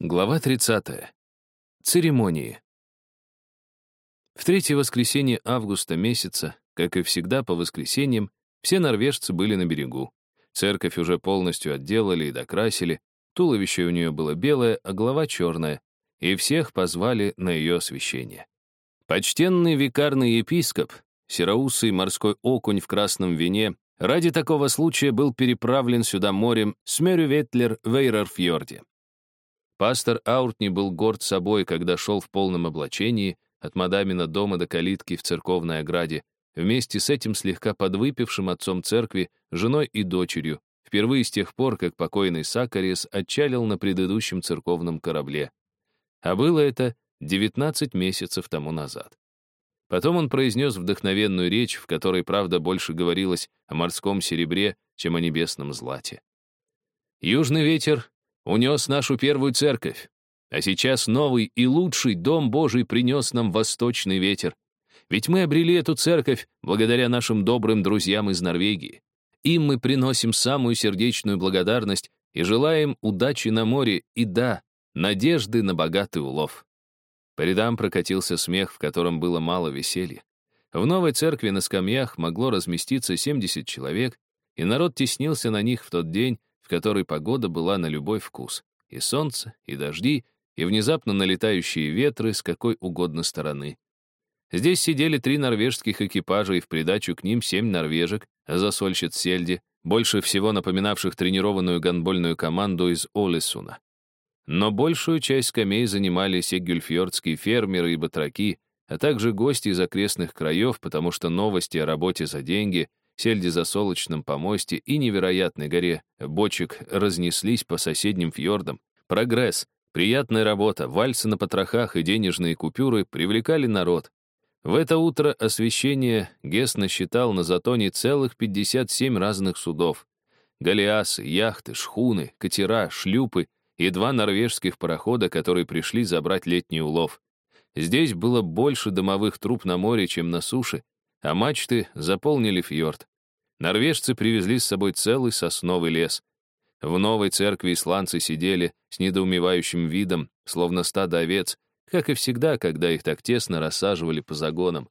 Глава 30. Церемонии. В третье воскресенье августа месяца, как и всегда по воскресеньям, все норвежцы были на берегу. Церковь уже полностью отделали и докрасили, туловище у нее было белое, а голова черная, и всех позвали на ее освящение. Почтенный викарный епископ, сероусый морской окунь в красном вине, ради такого случая был переправлен сюда морем с Мёрюветлер в Эйрерфьорде. Пастор Ауртни был горд собой, когда шел в полном облачении от мадамина дома до калитки в церковной ограде, вместе с этим слегка подвыпившим отцом церкви, женой и дочерью, впервые с тех пор, как покойный Сакарис отчалил на предыдущем церковном корабле. А было это 19 месяцев тому назад. Потом он произнес вдохновенную речь, в которой, правда, больше говорилось о морском серебре, чем о небесном злате. Южный ветер унес нашу первую церковь. А сейчас новый и лучший Дом Божий принес нам восточный ветер. Ведь мы обрели эту церковь благодаря нашим добрым друзьям из Норвегии. Им мы приносим самую сердечную благодарность и желаем удачи на море и, да, надежды на богатый улов. По рядам прокатился смех, в котором было мало веселья. В новой церкви на скамьях могло разместиться 70 человек, и народ теснился на них в тот день, в которой погода была на любой вкус. И солнце, и дожди, и внезапно налетающие ветры с какой угодно стороны. Здесь сидели три норвежских экипажа, и в придачу к ним семь норвежек, засольщиц сельди, больше всего напоминавших тренированную гонбольную команду из Олесуна. Но большую часть скамей занимали сегюльфьордские фермеры и батраки, а также гости из окрестных краев, потому что новости о работе за деньги сельди за солочном помосте и невероятной горе бочек разнеслись по соседним фьордам. Прогресс, приятная работа, вальсы на потрохах и денежные купюры привлекали народ. В это утро освещение Гес насчитал на затоне целых 57 разных судов. Галиасы, яхты, шхуны, катера, шлюпы и два норвежских парохода, которые пришли забрать летний улов. Здесь было больше домовых труб на море, чем на суше, а мачты заполнили фьорд. Норвежцы привезли с собой целый сосновый лес. В новой церкви исландцы сидели с недоумевающим видом, словно стадо овец, как и всегда, когда их так тесно рассаживали по загонам.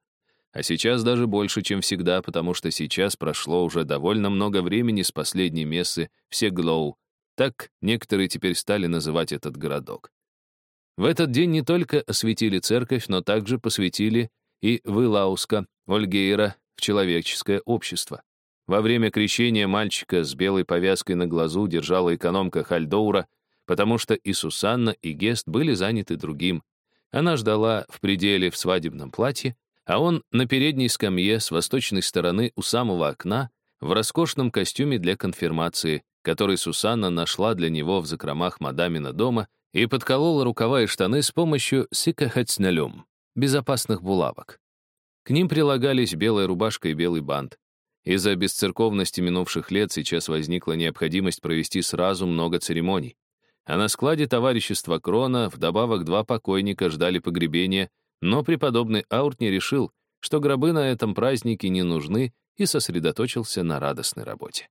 А сейчас даже больше, чем всегда, потому что сейчас прошло уже довольно много времени с последней мессы в Сеглоу. Так некоторые теперь стали называть этот городок. В этот день не только осветили церковь, но также посвятили и Вылауска, Ольгейра в человеческое общество. Во время крещения мальчика с белой повязкой на глазу держала экономка Хальдоура, потому что и Сусанна, и Гест были заняты другим. Она ждала в пределе в свадебном платье, а он на передней скамье с восточной стороны у самого окна в роскошном костюме для конфирмации, который Сусанна нашла для него в закромах мадамина дома и подколола рукава и штаны с помощью сикахацнелюм, безопасных булавок. К ним прилагались белая рубашка и белый бант. Из-за бесцерковности минувших лет сейчас возникла необходимость провести сразу много церемоний. А на складе товарищества Крона вдобавок два покойника ждали погребения, но преподобный Ауртни решил, что гробы на этом празднике не нужны и сосредоточился на радостной работе.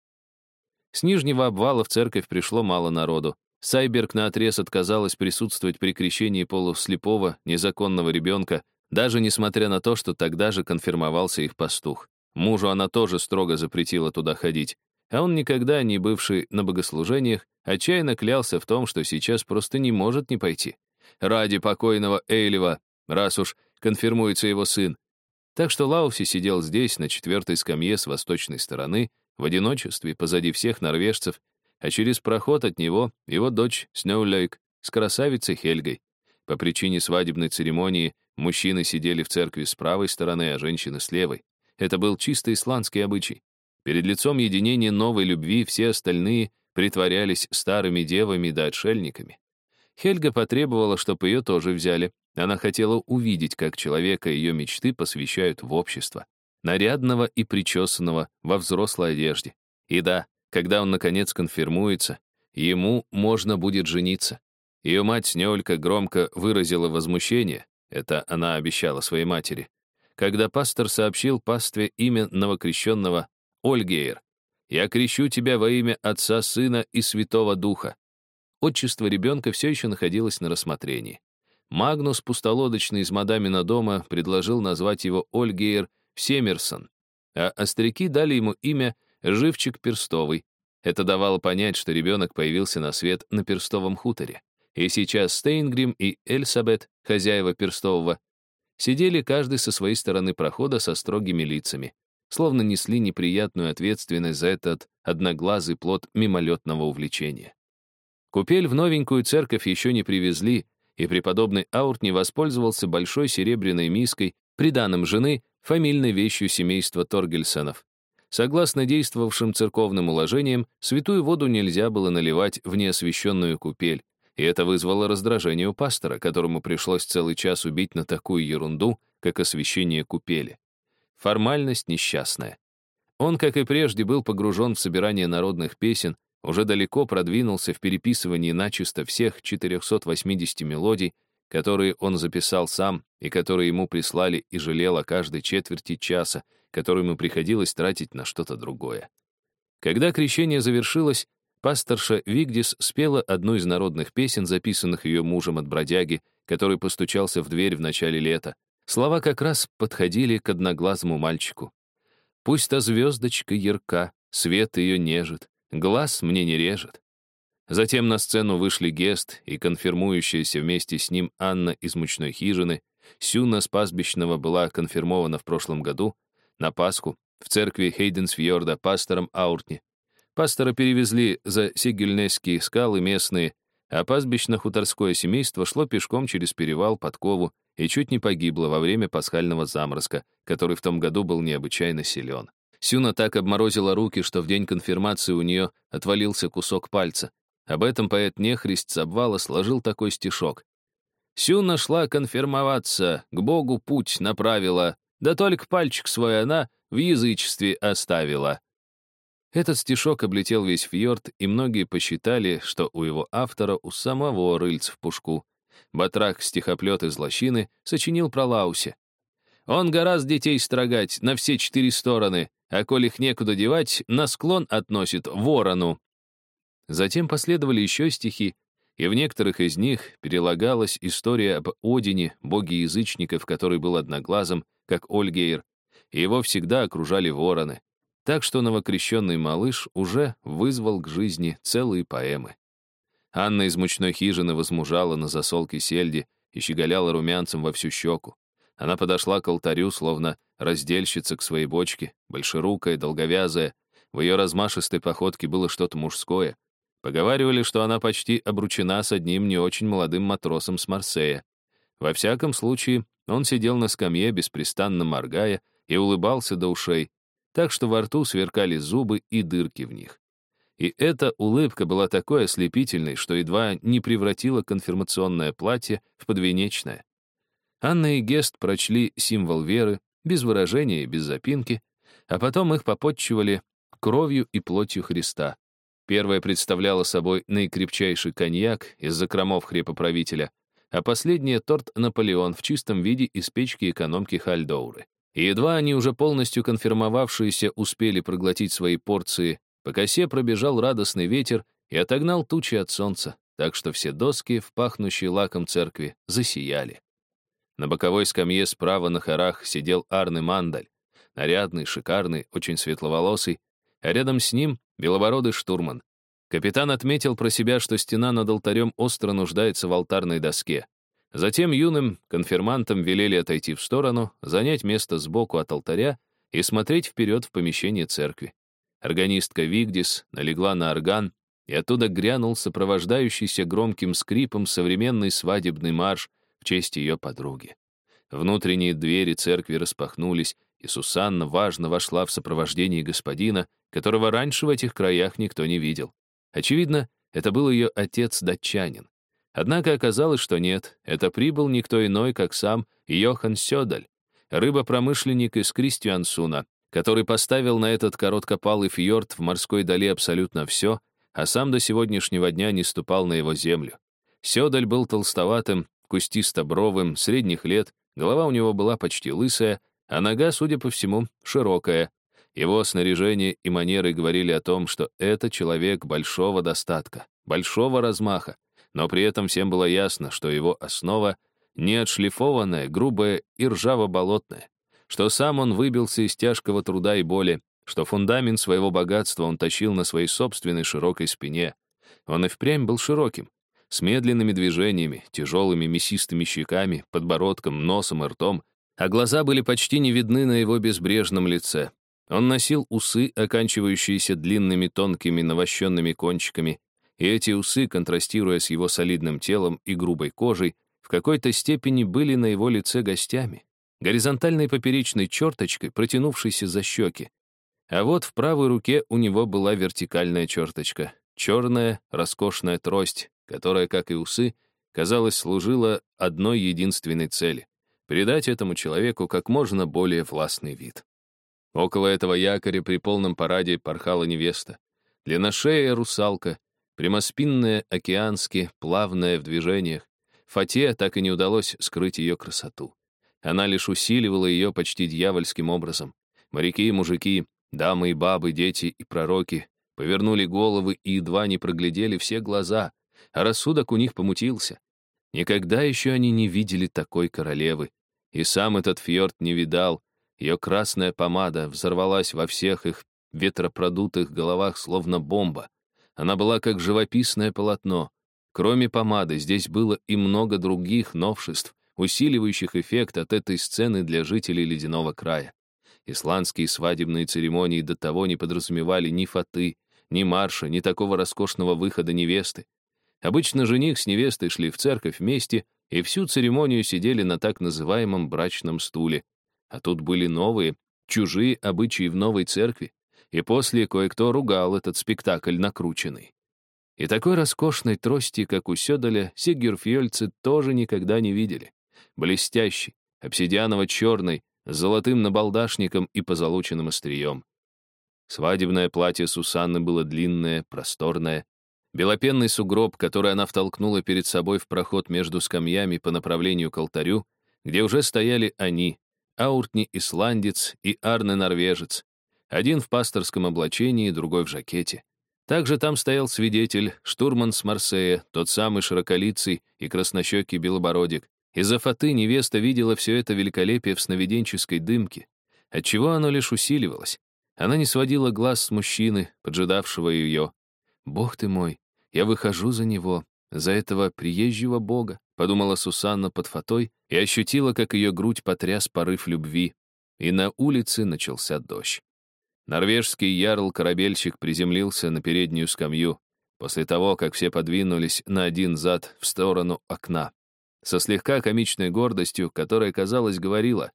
С нижнего обвала в церковь пришло мало народу. Сайберг наотрез отказалась присутствовать при крещении полуслепого, незаконного ребенка, даже несмотря на то, что тогда же конфирмовался их пастух. Мужу она тоже строго запретила туда ходить, а он никогда не бывший на богослужениях, отчаянно клялся в том, что сейчас просто не может не пойти. Ради покойного Эйлева, раз уж конфирмуется его сын. Так что Лауси сидел здесь, на четвертой скамье с восточной стороны, в одиночестве, позади всех норвежцев, а через проход от него его дочь Сноулейк с красавицей Хельгой. По причине свадебной церемонии мужчины сидели в церкви с правой стороны, а женщины с левой. Это был чисто исландский обычай. Перед лицом единения новой любви все остальные притворялись старыми девами да отшельниками. Хельга потребовала, чтобы ее тоже взяли. Она хотела увидеть, как человека ее мечты посвящают в общество, нарядного и причесанного во взрослой одежде. И да, когда он, наконец, конфирмуется, ему можно будет жениться. Ее мать Снеолька громко выразила возмущение, это она обещала своей матери, когда пастор сообщил пастве имя новокрещенного Ольгейр. «Я крещу тебя во имя Отца, Сына и Святого Духа». отчество ребенка все еще находилось на рассмотрении. Магнус, пустолодочный из мадамина дома, предложил назвать его Ольгейр Всемерсон, а остряки дали ему имя Живчик Перстовый. Это давало понять, что ребенок появился на свет на Перстовом хуторе. И сейчас Стейнгрим и Эльсабет, хозяева Перстового, сидели каждый со своей стороны прохода со строгими лицами, словно несли неприятную ответственность за этот одноглазый плод мимолетного увлечения. Купель в новенькую церковь еще не привезли, и преподобный Аурт не воспользовался большой серебряной миской, приданым жены, фамильной вещью семейства Торгельсонов. Согласно действовавшим церковным уложениям, святую воду нельзя было наливать в неосвященную купель, и это вызвало раздражение у пастора, которому пришлось целый час убить на такую ерунду, как освящение купели. Формальность несчастная. Он, как и прежде, был погружен в собирание народных песен, уже далеко продвинулся в переписывании начисто всех 480 мелодий, которые он записал сам и которые ему прислали и жалел о каждой четверти часа, который ему приходилось тратить на что-то другое. Когда крещение завершилось, пасторша Вигдис спела одну из народных песен, записанных ее мужем от бродяги, который постучался в дверь в начале лета. Слова как раз подходили к одноглазому мальчику. «Пусть та звездочка ярка, свет ее нежит, глаз мне не режет». Затем на сцену вышли Гест и конфирмующаяся вместе с ним Анна из мучной хижины. Сюна с пастбищного была конфирмована в прошлом году, на Пасху, в церкви Хейденсфьорда пастором Ауртни. Пастора перевезли за Сигельнесские скалы местные, а пастбищно-хуторское семейство шло пешком через перевал Подкову и чуть не погибло во время пасхального заморозка, который в том году был необычайно силен. Сюна так обморозила руки, что в день конфирмации у нее отвалился кусок пальца. Об этом поэт Нехрист с обвала сложил такой стишок. «Сю нашла конфирмоваться, к Богу путь направила, да только пальчик свой она в язычестве оставила». Этот стишок облетел весь фьорд, и многие посчитали, что у его автора у самого рыльц в пушку. Батрак, стихоплет из лощины, сочинил про Лаусе. «Он гораздо детей строгать на все четыре стороны, а коль их некуда девать, на склон относит ворону». Затем последовали еще стихи, и в некоторых из них перелагалась история об Одине, боге язычников, который был одноглазым, как Ольгейр, и его всегда окружали вороны. Так что новокрещенный малыш уже вызвал к жизни целые поэмы. Анна из мучной хижины возмужала на засолке сельди и щеголяла румянцем во всю щеку. Она подошла к алтарю, словно раздельщица к своей бочке, большерукая, долговязая. В ее размашистой походке было что-то мужское. Поговаривали, что она почти обручена с одним не очень молодым матросом с Марсея. Во всяком случае, он сидел на скамье, беспрестанно моргая, и улыбался до ушей, так что во рту сверкали зубы и дырки в них. И эта улыбка была такой ослепительной, что едва не превратила конфирмационное платье в подвенечное. Анна и Гест прочли символ веры, без выражения и без запинки, а потом их попотчевали кровью и плотью Христа. Первая представляла собой наикрепчайший коньяк из закромов хрепоправителя, а последняя — торт «Наполеон» в чистом виде из печки экономки Хальдоуры. И едва они, уже полностью конфирмовавшиеся, успели проглотить свои порции, по косе пробежал радостный ветер и отогнал тучи от солнца, так что все доски в пахнущей лаком церкви засияли. На боковой скамье справа на хорах сидел Арны Мандаль, нарядный, шикарный, очень светловолосый, а рядом с ним белобородый штурман. Капитан отметил про себя, что стена над алтарем остро нуждается в алтарной доске. Затем юным конфирмантам велели отойти в сторону, занять место сбоку от алтаря и смотреть вперед в помещение церкви. Органистка Вигдис налегла на орган, и оттуда грянул сопровождающийся громким скрипом современный свадебный марш в честь ее подруги. Внутренние двери церкви распахнулись, и Сусанна важно вошла в сопровождении господина, которого раньше в этих краях никто не видел. Очевидно, это был ее отец-датчанин. Однако оказалось, что нет, это прибыл никто иной, как сам Йохан Сёдаль, рыбопромышленник из Кристиансуна, который поставил на этот короткопалый фьорд в морской дали абсолютно все, а сам до сегодняшнего дня не ступал на его землю. Сёдаль был толстоватым, кустисто-бровым, средних лет, голова у него была почти лысая, а нога, судя по всему, широкая. Его снаряжение и манеры говорили о том, что это человек большого достатка, большого размаха, но при этом всем было ясно, что его основа не отшлифованная, грубая и ржаво-болотная, что сам он выбился из тяжкого труда и боли, что фундамент своего богатства он тащил на своей собственной широкой спине. Он и впрямь был широким, с медленными движениями, тяжелыми мясистыми щеками, подбородком, носом и ртом, а глаза были почти не видны на его безбрежном лице. Он носил усы, оканчивающиеся длинными тонкими навощенными кончиками, и эти усы, контрастируя с его солидным телом и грубой кожей, в какой-то степени были на его лице гостями, горизонтальной поперечной черточкой, протянувшейся за щеки. А вот в правой руке у него была вертикальная черточка, черная роскошная трость, которая, как и усы, казалось, служила одной единственной цели — придать этому человеку как можно более властный вид. Около этого якоря при полном параде порхала невеста. Длинношея русалка, прямоспинная океански, плавная в движениях. Фате так и не удалось скрыть ее красоту. Она лишь усиливала ее почти дьявольским образом. Моряки и мужики, дамы и бабы, дети и пророки повернули головы и едва не проглядели все глаза, а рассудок у них помутился. Никогда еще они не видели такой королевы. И сам этот фьорд не видал, ее красная помада взорвалась во всех их ветропродутых головах, словно бомба. Она была как живописное полотно. Кроме помады, здесь было и много других новшеств, усиливающих эффект от этой сцены для жителей ледяного края. Исландские свадебные церемонии до того не подразумевали ни фаты, ни марша, ни такого роскошного выхода невесты. Обычно жених с невестой шли в церковь вместе и всю церемонию сидели на так называемом брачном стуле, а тут были новые, чужие обычаи в новой церкви, и после кое-кто ругал этот спектакль накрученный. И такой роскошной трости, как у Сёдаля, сигерфьёльцы тоже никогда не видели. Блестящий, обсидианово-черный, с золотым набалдашником и позолоченным острием. Свадебное платье Сусанны было длинное, просторное. Белопенный сугроб, который она втолкнула перед собой в проход между скамьями по направлению к алтарю, где уже стояли они, Ауртни исландец и Арне норвежец. Один в пасторском облачении, другой в жакете. Также там стоял свидетель, штурман с Марсея, тот самый широколицый и краснощекий белобородик. Из-за фаты невеста видела все это великолепие в сновиденческой дымке, отчего оно лишь усиливалось. Она не сводила глаз с мужчины, поджидавшего ее. «Бог ты мой, я выхожу за него, за этого приезжего бога», подумала Сусанна под фатой и ощутила, как ее грудь потряс порыв любви, и на улице начался дождь. Норвежский ярл-корабельщик приземлился на переднюю скамью после того, как все подвинулись на один зад в сторону окна, со слегка комичной гордостью, которая, казалось, говорила,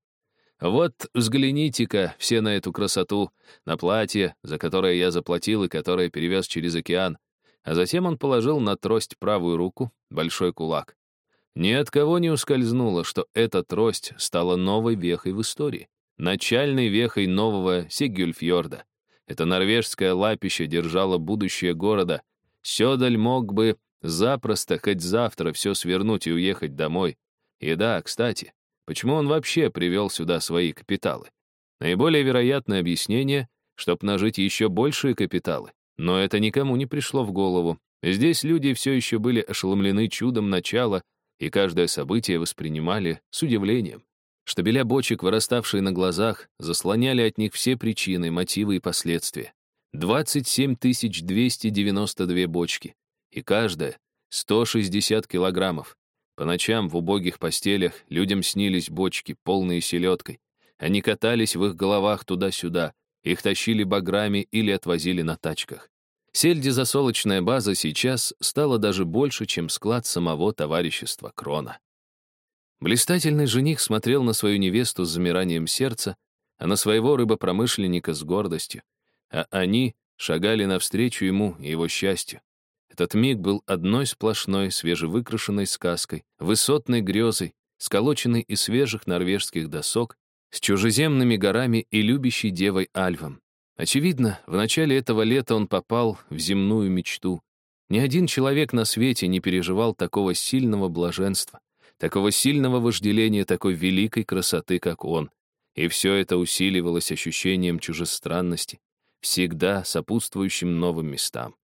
«Вот взгляните-ка все на эту красоту, на платье, за которое я заплатил и которое перевез через океан». А затем он положил на трость правую руку, большой кулак. Ни от кого не ускользнуло, что эта трость стала новой вехой в истории, начальной вехой нового Сигюльфьорда. Это норвежское лапище держало будущее города. Сёдаль мог бы запросто хоть завтра все свернуть и уехать домой. И да, кстати, почему он вообще привел сюда свои капиталы? Наиболее вероятное объяснение, чтоб нажить еще большие капиталы. Но это никому не пришло в голову. Здесь люди все еще были ошеломлены чудом начала, и каждое событие воспринимали с удивлением. Штабеля бочек, выраставшие на глазах, заслоняли от них все причины, мотивы и последствия. 27 292 бочки, и каждая — 160 килограммов. По ночам в убогих постелях людям снились бочки, полные селедкой. Они катались в их головах туда-сюда, их тащили баграми или отвозили на тачках. Сельдезасолочная база сейчас стала даже больше, чем склад самого товарищества Крона. Блистательный жених смотрел на свою невесту с замиранием сердца, а на своего рыбопромышленника с гордостью, а они шагали навстречу ему и его счастью. Этот миг был одной сплошной свежевыкрашенной сказкой, высотной грезой, сколоченной из свежих норвежских досок, с чужеземными горами и любящей девой Альвом. Очевидно, в начале этого лета он попал в земную мечту. Ни один человек на свете не переживал такого сильного блаженства, такого сильного вожделения такой великой красоты, как он. И все это усиливалось ощущением чужестранности, всегда сопутствующим новым местам.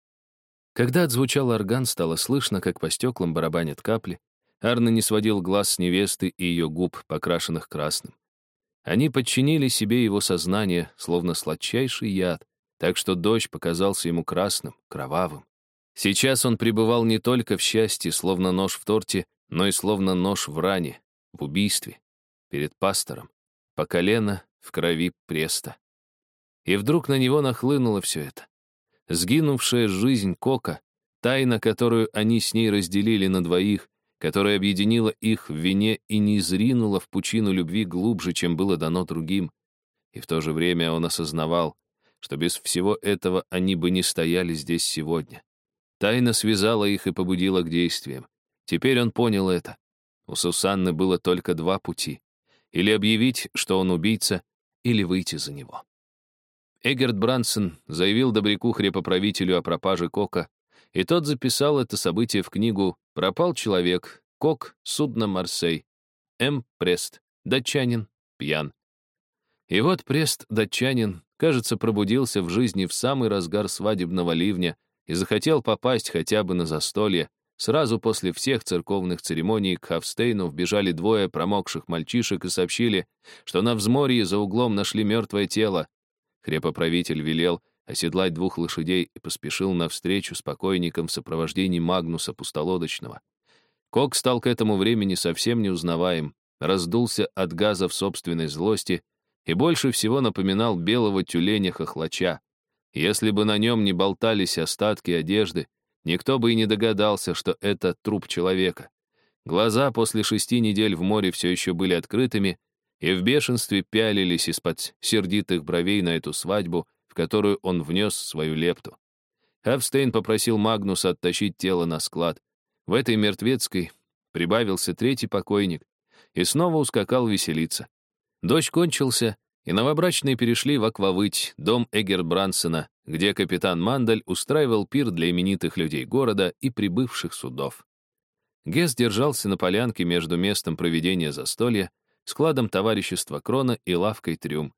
Когда отзвучал орган, стало слышно, как по стеклам барабанят капли. Арно не сводил глаз с невесты и ее губ, покрашенных красным. Они подчинили себе его сознание, словно сладчайший яд, так что дождь показался ему красным, кровавым. Сейчас он пребывал не только в счастье, словно нож в торте, но и словно нож в ране, в убийстве, перед пастором, по колено в крови преста. И вдруг на него нахлынуло все это. Сгинувшая жизнь Кока, тайна, которую они с ней разделили на двоих, которая объединила их в вине и не зринула в пучину любви глубже, чем было дано другим. И в то же время он осознавал, что без всего этого они бы не стояли здесь сегодня. Тайна связала их и побудила к действиям. Теперь он понял это. У Сусанны было только два пути. Или объявить, что он убийца, или выйти за него. Эгерт Брансон заявил добряку-хрепоправителю о пропаже Кока, и тот записал это событие в книгу «Пропал человек, Кок, судно Марсей, М. Прест, датчанин, пьян». И вот Прест, датчанин, кажется, пробудился в жизни в самый разгар свадебного ливня и захотел попасть хотя бы на застолье. Сразу после всех церковных церемоний к Хавстейну вбежали двое промокших мальчишек и сообщили, что на взморье за углом нашли мертвое тело. Хрепоправитель велел оседлать двух лошадей и поспешил навстречу с покойником в сопровождении Магнуса Пустолодочного. Кок стал к этому времени совсем неузнаваем, раздулся от газа в собственной злости и больше всего напоминал белого тюленя-хохлача. Если бы на нем не болтались остатки одежды, никто бы и не догадался, что это труп человека. Глаза после шести недель в море все еще были открытыми и в бешенстве пялились из-под сердитых бровей на эту свадьбу, в которую он внес свою лепту. Хавстейн попросил Магнуса оттащить тело на склад. В этой мертвецкой прибавился третий покойник и снова ускакал веселиться. Дождь кончился, и новобрачные перешли в Аквавыть, дом Эгер Брансона, где капитан Мандаль устраивал пир для именитых людей города и прибывших судов. Гес держался на полянке между местом проведения застолья, складом товарищества Крона и лавкой Трюм.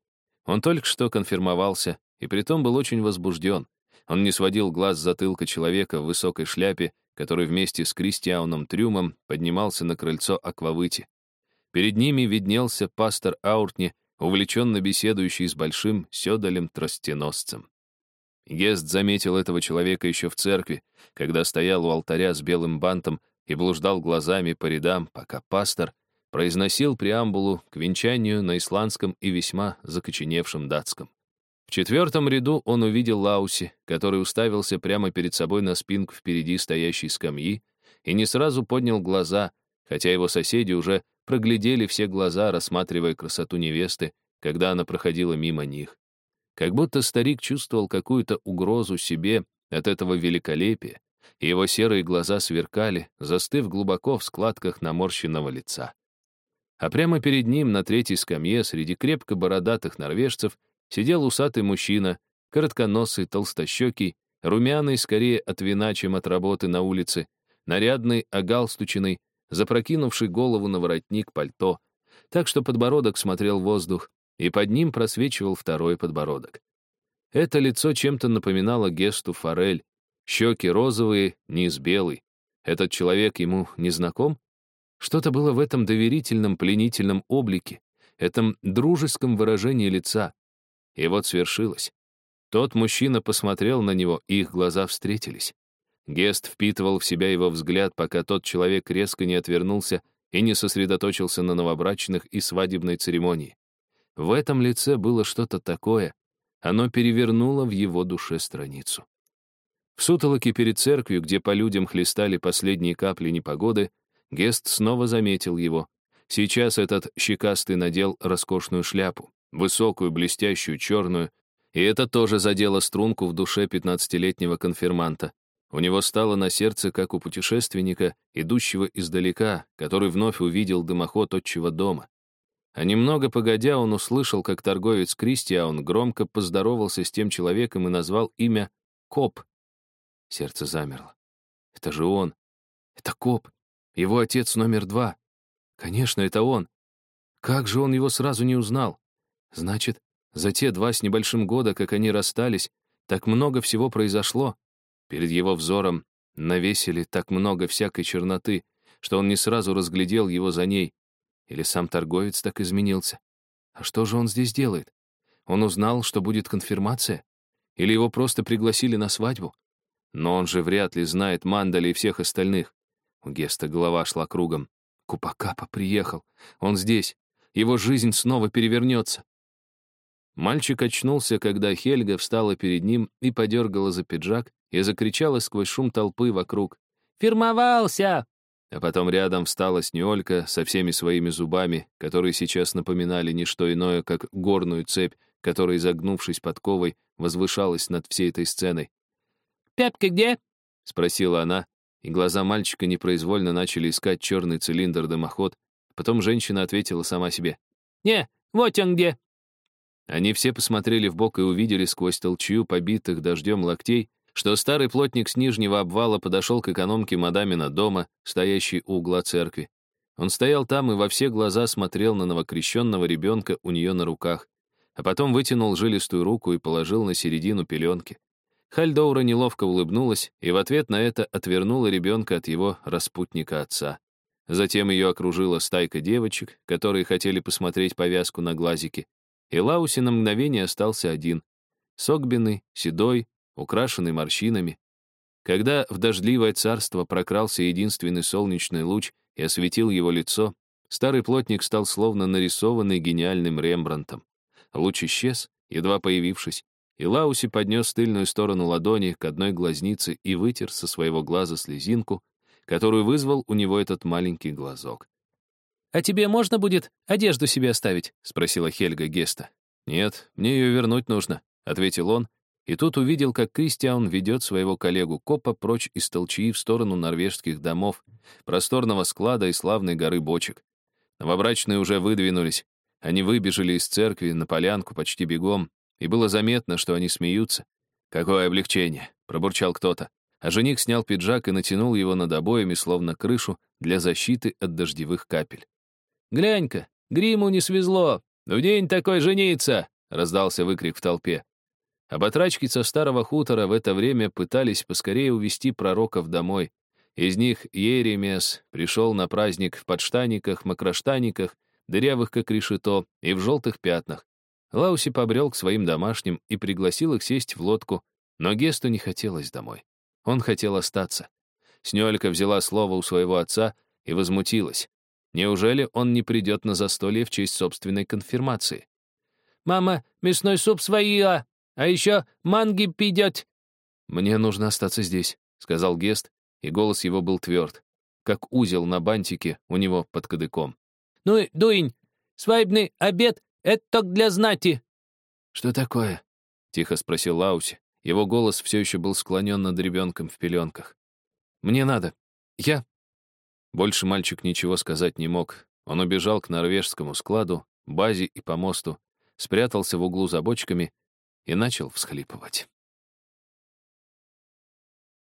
Он только что конфирмовался, и притом был очень возбужден. Он не сводил глаз с затылка человека в высокой шляпе, который вместе с Кристианом Трюмом поднимался на крыльцо Аквавыти. Перед ними виднелся пастор Ауртни, увлеченно беседующий с большим сёдалем-тростеносцем. Гест заметил этого человека еще в церкви, когда стоял у алтаря с белым бантом и блуждал глазами по рядам, пока пастор произносил преамбулу к венчанию на исландском и весьма закоченевшем датском. В четвертом ряду он увидел Лауси, который уставился прямо перед собой на спинку впереди стоящей скамьи и не сразу поднял глаза, хотя его соседи уже проглядели все глаза, рассматривая красоту невесты, когда она проходила мимо них. Как будто старик чувствовал какую-то угрозу себе от этого великолепия, и его серые глаза сверкали, застыв глубоко в складках наморщенного лица. А прямо перед ним, на третьей скамье, среди крепко бородатых норвежцев, сидел усатый мужчина, коротконосый, толстощекий, румяный скорее от вина, чем от работы на улице, нарядный, огалстученный, запрокинувший голову на воротник пальто, так что подбородок смотрел в воздух, и под ним просвечивал второй подбородок. Это лицо чем-то напоминало Гесту Форель, щеки розовые, низ белый. Этот человек ему не знаком? Что-то было в этом доверительном, пленительном облике, этом дружеском выражении лица. И вот свершилось. Тот мужчина посмотрел на него, и их глаза встретились. Гест впитывал в себя его взгляд, пока тот человек резко не отвернулся и не сосредоточился на новобрачных и свадебной церемонии. В этом лице было что-то такое, оно перевернуло в его душе страницу. В сутолоке перед церковью, где по людям хлестали последние капли непогоды, Гест снова заметил его. Сейчас этот щекастый надел роскошную шляпу, высокую, блестящую, черную, и это тоже задело струнку в душе пятнадцатилетнего конфирманта. У него стало на сердце, как у путешественника, идущего издалека, который вновь увидел дымоход отчего дома. А немного погодя, он услышал, как торговец Кристиаун громко поздоровался с тем человеком и назвал имя Коп. Сердце замерло. Это же он. Это Коп. Его отец номер два. Конечно, это он. Как же он его сразу не узнал? Значит, за те два с небольшим года, как они расстались, так много всего произошло. Перед его взором навесили так много всякой черноты, что он не сразу разглядел его за ней. Или сам торговец так изменился? А что же он здесь делает? Он узнал, что будет конфирмация? Или его просто пригласили на свадьбу? Но он же вряд ли знает Мандали и всех остальных. У Геста голова шла кругом. Купакапа приехал. Он здесь. Его жизнь снова перевернется. Мальчик очнулся, когда Хельга встала перед ним и подергала за пиджак и закричала сквозь шум толпы вокруг. «Фирмовался!» А потом рядом встала Снеолька со всеми своими зубами, которые сейчас напоминали не что иное, как горную цепь, которая, изогнувшись подковой, возвышалась над всей этой сценой. «Пепка где?» — спросила она, и глаза мальчика непроизвольно начали искать черный цилиндр-дымоход. Потом женщина ответила сама себе. «Не, вот он где». Они все посмотрели в бок и увидели сквозь толчью побитых дождем локтей, что старый плотник с нижнего обвала подошел к экономке мадамина дома, стоящей у угла церкви. Он стоял там и во все глаза смотрел на новокрещенного ребенка у нее на руках, а потом вытянул жилистую руку и положил на середину пеленки. Хальдоура неловко улыбнулась и в ответ на это отвернула ребенка от его распутника отца. Затем ее окружила стайка девочек, которые хотели посмотреть повязку на глазики, и Лауси на мгновение остался один. Согбенный, седой, украшенный морщинами. Когда в дождливое царство прокрался единственный солнечный луч и осветил его лицо, старый плотник стал словно нарисованный гениальным Рембрандтом. Луч исчез, едва появившись, и Лауси поднес тыльную сторону ладони к одной глазнице и вытер со своего глаза слезинку, которую вызвал у него этот маленький глазок. «А тебе можно будет одежду себе оставить?» — спросила Хельга Геста. «Нет, мне ее вернуть нужно», — ответил он и тут увидел, как Кристиан ведет своего коллегу Копа прочь из толчии в сторону норвежских домов, просторного склада и славной горы бочек. Новобрачные уже выдвинулись. Они выбежали из церкви на полянку почти бегом, и было заметно, что они смеются. «Какое облегчение!» — пробурчал кто-то. А жених снял пиджак и натянул его над обоями, словно крышу, для защиты от дождевых капель. «Глянь-ка, гриму не свезло! В день такой жениться!» — раздался выкрик в толпе. А со старого хутора в это время пытались поскорее увести пророков домой. Из них Еремес пришел на праздник в подштаниках, макроштаниках, дырявых как решето, и в желтых пятнах. Лауси побрел к своим домашним и пригласил их сесть в лодку, но Гесту не хотелось домой. Он хотел остаться. Снёлька взяла слово у своего отца и возмутилась. Неужели он не придет на застолье в честь собственной конфирмации? «Мама, мясной суп своя!» А еще манги пидет!» «Мне нужно остаться здесь», — сказал Гест, и голос его был тверд, как узел на бантике у него под кадыком. «Ну, дуинь, свадебный обед — это только для знати!» «Что такое?» — тихо спросил Лауси. Его голос все еще был склонен над ребенком в пеленках. «Мне надо. Я...» Больше мальчик ничего сказать не мог. Он убежал к норвежскому складу, базе и помосту, спрятался в углу за бочками и начал всхлипывать.